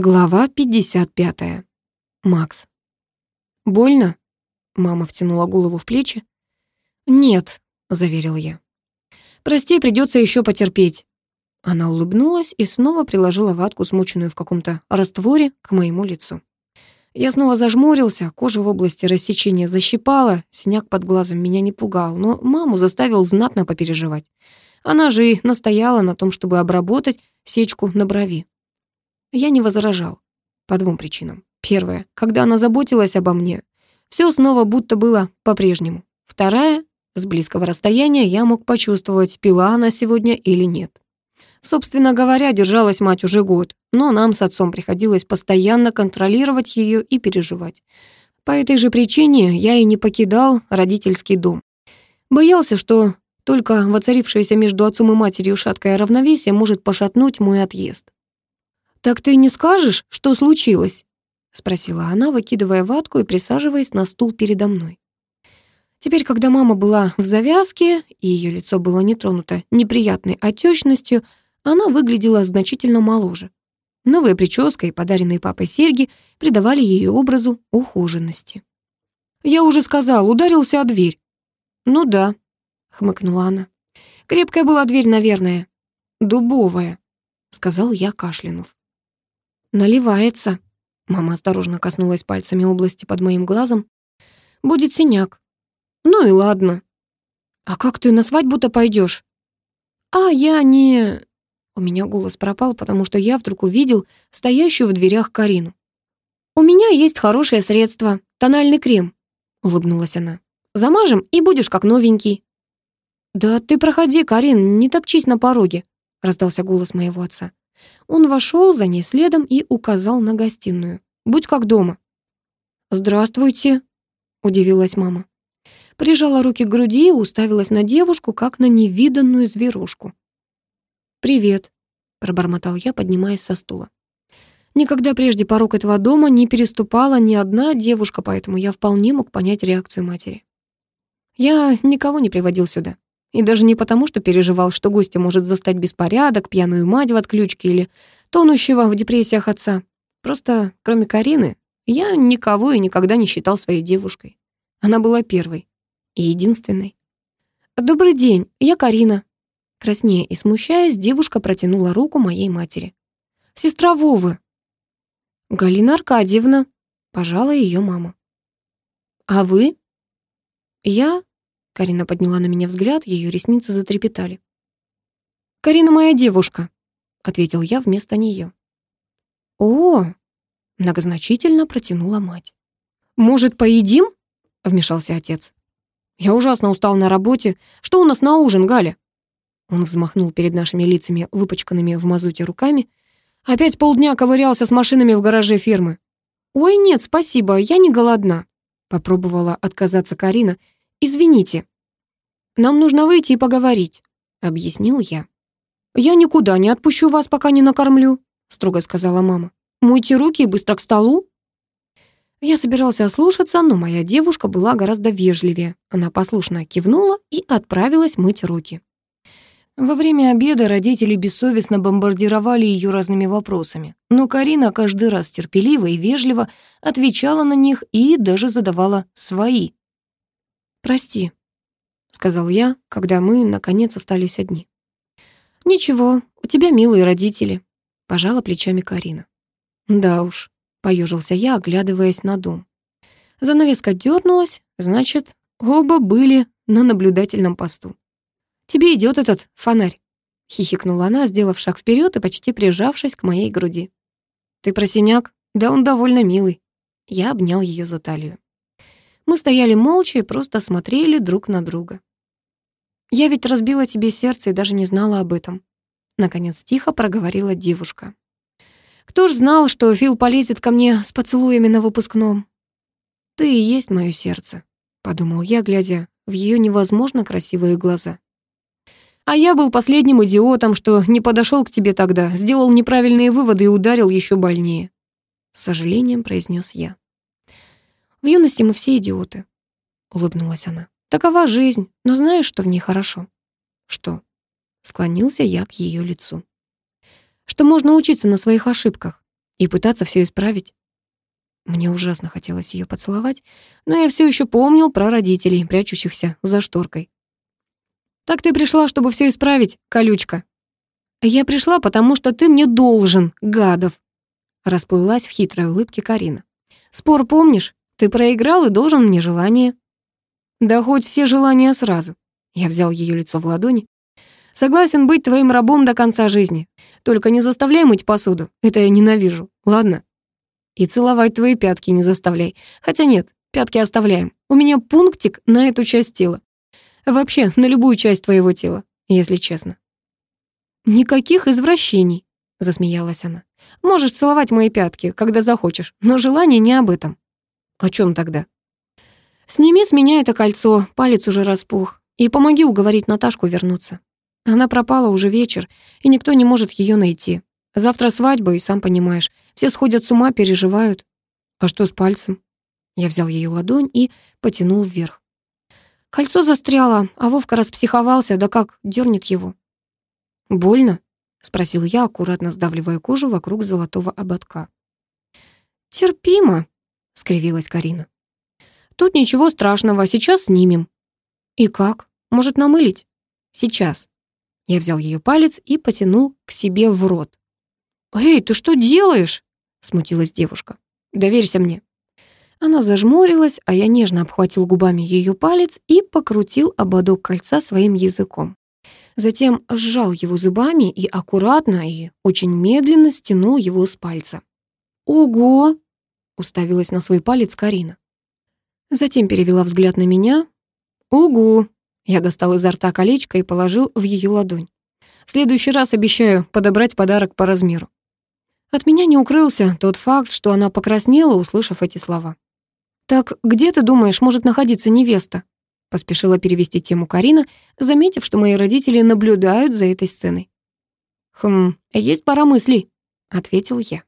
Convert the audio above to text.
Глава 55. Макс. «Больно?» Мама втянула голову в плечи. «Нет», — заверил я. «Прости, придется еще потерпеть». Она улыбнулась и снова приложила ватку, смоченную в каком-то растворе, к моему лицу. Я снова зажмурился, кожа в области рассечения защипала, синяк под глазом меня не пугал, но маму заставил знатно попереживать. Она же и настояла на том, чтобы обработать сечку на брови. Я не возражал. По двум причинам. Первая. Когда она заботилась обо мне, все снова будто было по-прежнему. Вторая. С близкого расстояния я мог почувствовать, пила она сегодня или нет. Собственно говоря, держалась мать уже год, но нам с отцом приходилось постоянно контролировать ее и переживать. По этой же причине я и не покидал родительский дом. Боялся, что только воцарившееся между отцом и матерью шаткое равновесие может пошатнуть мой отъезд. «Так ты не скажешь, что случилось?» — спросила она, выкидывая ватку и присаживаясь на стул передо мной. Теперь, когда мама была в завязке, и ее лицо было не тронуто неприятной отечностью, она выглядела значительно моложе. Новая прическа и подаренные папой серьги придавали ее образу ухоженности. «Я уже сказал, ударился о дверь». «Ну да», — хмыкнула она. «Крепкая была дверь, наверное». «Дубовая», — сказал я, кашлянув. «Наливается». Мама осторожно коснулась пальцами области под моим глазом. «Будет синяк». «Ну и ладно». «А как ты на свадьбу-то пойдешь? «А я не...» У меня голос пропал, потому что я вдруг увидел стоящую в дверях Карину. «У меня есть хорошее средство, тональный крем», — улыбнулась она. «Замажем, и будешь как новенький». «Да ты проходи, Карин, не топчись на пороге», — раздался голос моего отца. Он вошел за ней следом и указал на гостиную. «Будь как дома». «Здравствуйте», — удивилась мама. Прижала руки к груди и уставилась на девушку, как на невиданную зверушку. «Привет», — пробормотал я, поднимаясь со стула. Никогда прежде порог этого дома не переступала ни одна девушка, поэтому я вполне мог понять реакцию матери. Я никого не приводил сюда. И даже не потому, что переживал, что гостя может застать беспорядок, пьяную мать в отключке или тонущего в депрессиях отца. Просто, кроме Карины, я никого и никогда не считал своей девушкой. Она была первой и единственной. «Добрый день, я Карина». Краснея и смущаясь, девушка протянула руку моей матери. «Сестра Вовы». «Галина Аркадьевна», — пожала ее мама. «А вы?» «Я Карина подняла на меня взгляд, ее ресницы затрепетали. «Карина моя девушка», — ответил я вместо нее. «О!» — многозначительно протянула мать. «Может, поедим?» — вмешался отец. «Я ужасно устал на работе. Что у нас на ужин, Галя?» Он взмахнул перед нашими лицами, выпачканными в мазуте руками. Опять полдня ковырялся с машинами в гараже фирмы. «Ой, нет, спасибо, я не голодна», — попробовала отказаться Карина «Извините, нам нужно выйти и поговорить», — объяснил я. «Я никуда не отпущу вас, пока не накормлю», — строго сказала мама. «Мойте руки и быстро к столу». Я собирался ослушаться, но моя девушка была гораздо вежливее. Она послушно кивнула и отправилась мыть руки. Во время обеда родители бессовестно бомбардировали ее разными вопросами, но Карина каждый раз терпеливо и вежливо отвечала на них и даже задавала свои. «Прости», — сказал я, когда мы, наконец, остались одни. «Ничего, у тебя милые родители», — пожала плечами Карина. «Да уж», — поежился я, оглядываясь на дом. Занавеска дернулась, значит, оба были на наблюдательном посту. «Тебе идет этот фонарь», — хихикнула она, сделав шаг вперед и почти прижавшись к моей груди. «Ты про синяк? Да он довольно милый». Я обнял ее за талию. Мы стояли молча и просто смотрели друг на друга. «Я ведь разбила тебе сердце и даже не знала об этом», — наконец тихо проговорила девушка. «Кто ж знал, что Фил полезет ко мне с поцелуями на выпускном?» «Ты и есть мое сердце», — подумал я, глядя в ее невозможно красивые глаза. «А я был последним идиотом, что не подошел к тебе тогда, сделал неправильные выводы и ударил еще больнее», — с сожалением произнес я. В юности мы все идиоты», — улыбнулась она. «Такова жизнь, но знаешь, что в ней хорошо?» «Что?» — склонился я к ее лицу. «Что можно учиться на своих ошибках. и пытаться все исправить. Мне ужасно хотелось ее поцеловать, но я все еще помнил про родителей, прячущихся за шторкой. «Так ты пришла, чтобы все исправить, колючка?» «Я пришла, потому что ты мне должен, гадов!» Расплылась в хитрой улыбке Карина. «Спор помнишь? Ты проиграл и должен мне желание». «Да хоть все желания сразу». Я взял ее лицо в ладони. «Согласен быть твоим рабом до конца жизни. Только не заставляй мыть посуду. Это я ненавижу. Ладно?» И целовать твои пятки не заставляй. Хотя нет, пятки оставляем. У меня пунктик на эту часть тела. Вообще, на любую часть твоего тела, если честно. Никаких извращений, засмеялась она. Можешь целовать мои пятки, когда захочешь, но желание не об этом. О чем тогда? Сними с меня это кольцо, палец уже распух, и помоги уговорить Наташку вернуться. Она пропала уже вечер, и никто не может ее найти. Завтра свадьба, и сам понимаешь, все сходят с ума, переживают. А что с пальцем? Я взял ее ладонь и потянул вверх. Кольцо застряло, а Вовка распсиховался, да как дернет его. «Больно?» — спросил я, аккуратно сдавливая кожу вокруг золотого ободка. «Терпимо», — скривилась Карина. «Тут ничего страшного, сейчас снимем». «И как? Может, намылить?» «Сейчас». Я взял ее палец и потянул к себе в рот. «Эй, ты что делаешь?» — смутилась девушка. «Доверься мне». Она зажмурилась, а я нежно обхватил губами ее палец и покрутил ободок кольца своим языком. Затем сжал его зубами и аккуратно и очень медленно стянул его с пальца. «Ого!» — уставилась на свой палец Карина. Затем перевела взгляд на меня. «Угу!» Я достал изо рта колечко и положил в ее ладонь. В следующий раз обещаю подобрать подарок по размеру. От меня не укрылся тот факт, что она покраснела, услышав эти слова. «Так где, ты думаешь, может находиться невеста?» Поспешила перевести тему Карина, заметив, что мои родители наблюдают за этой сценой. «Хм, есть пара мыслей», — ответил я.